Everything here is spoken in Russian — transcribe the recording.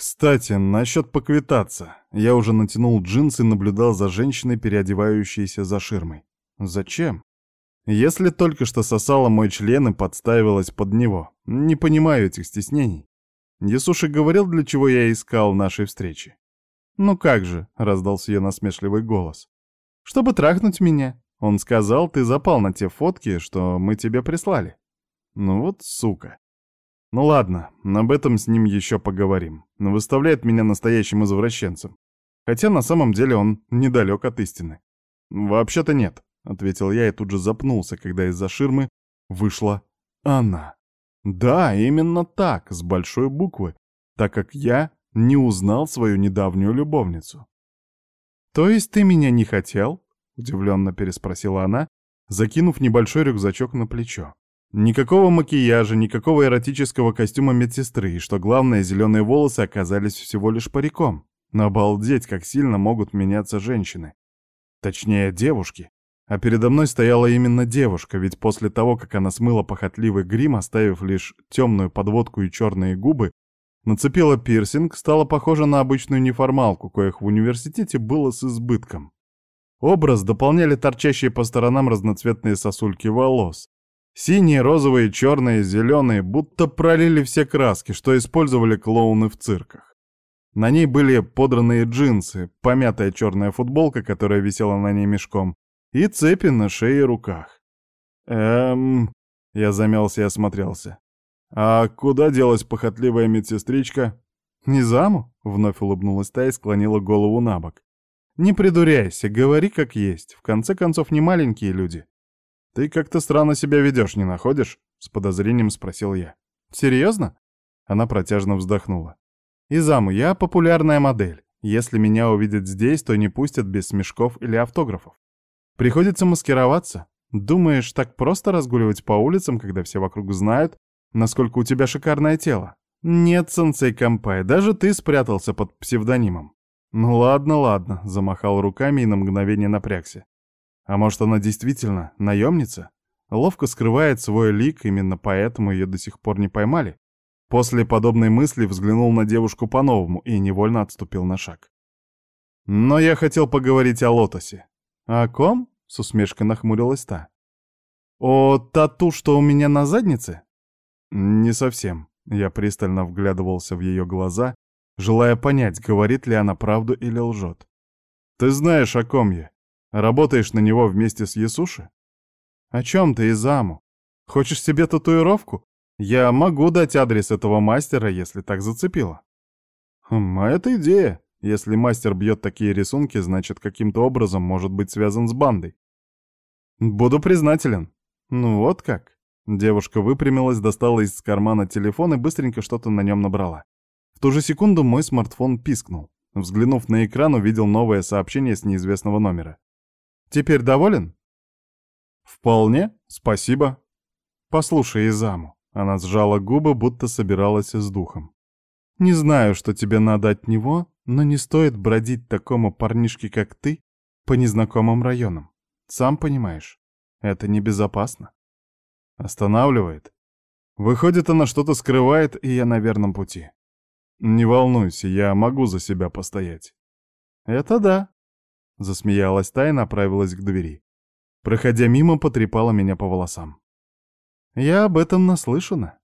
Кстати, насчет поквитаться. Я уже натянул джинсы и наблюдал за женщиной, переодевающейся за ширмой. Зачем? Если только что сосала мой член и подставилась под него. Не понимаю этих стеснений. Ясуши говорил, для чего я искал нашей встречи. «Ну как же», — раздался ее насмешливый голос. «Чтобы трахнуть меня. Он сказал, ты запал на те фотки, что мы тебе прислали». Ну вот сука. Ну ладно, об этом с ним еще поговорим. Но выставляет меня настоящим извращенцем. Хотя на самом деле он недалек от истины. «Вообще-то нет», — ответил я и тут же запнулся, когда из-за ширмы вышла она. Да, именно так, с большой буквы, так как я не узнал свою недавнюю любовницу. «То есть ты меня не хотел?» — удивленно переспросила она, закинув небольшой рюкзачок на плечо. Никакого макияжа, никакого эротического костюма медсестры, и, что главное, зеленые волосы оказались всего лишь париком. Но обалдеть, как сильно могут меняться женщины. Точнее, девушки. А передо мной стояла именно девушка, ведь после того, как она смыла похотливый грим, оставив лишь темную подводку и черные губы, нацепила пирсинг, стала похожа на обычную неформалку, коих в университете было с избытком. Образ дополняли торчащие по сторонам разноцветные сосульки волос. Синие, розовые, черные, зеленые, будто пролили все краски, что использовали клоуны в цирках. На ней были подранные джинсы, помятая черная футболка, которая висела на ней мешком, и цепи на шее и руках. Эм... Я замялся и осмотрелся. «А куда делась похотливая медсестричка?» «Не заму?» — вновь улыбнулась та и склонила голову на бок. «Не придуряйся, говори как есть. В конце концов, не маленькие люди». «Ты как-то странно себя ведешь, не находишь?» — с подозрением спросил я. «Серьезно?» Она протяжно вздохнула. «Изаму, я популярная модель. Если меня увидят здесь, то не пустят без смешков или автографов. Приходится маскироваться. Думаешь, так просто разгуливать по улицам, когда все вокруг знают, насколько у тебя шикарное тело? Нет, сенсей Кампай, даже ты спрятался под псевдонимом. Ну ладно, ладно, замахал руками и на мгновение напрягся. А может, она действительно наемница? Ловко скрывает свой лик, именно поэтому ее до сих пор не поймали. После подобной мысли взглянул на девушку по-новому и невольно отступил на шаг. Но я хотел поговорить о Лотосе. «О ком?» — с усмешкой нахмурилась та. «О тату, что у меня на заднице?» «Не совсем». Я пристально вглядывался в ее глаза, желая понять, говорит ли она правду или лжет. «Ты знаешь, о ком я. Работаешь на него вместе с Ясуши?» «О чем ты, Изаму? Хочешь себе татуировку? Я могу дать адрес этого мастера, если так зацепило». «Хм, а это идея. Если мастер бьет такие рисунки, значит, каким-то образом может быть связан с бандой. Буду признателен. Ну вот как. Девушка выпрямилась, достала из кармана телефон и быстренько что-то на нем набрала. В ту же секунду мой смартфон пискнул. Взглянув на экран, увидел новое сообщение с неизвестного номера. «Теперь доволен?» «Вполне, спасибо». «Послушай, Изаму». Она сжала губы, будто собиралась с духом. «Не знаю, что тебе надо от него, но не стоит бродить такому парнишке, как ты, по незнакомым районам. Сам понимаешь, это небезопасно. Останавливает. Выходит, она что-то скрывает, и я на верном пути. Не волнуйся, я могу за себя постоять. Это да. Засмеялась та и направилась к двери. Проходя мимо, потрепала меня по волосам. Я об этом наслышана.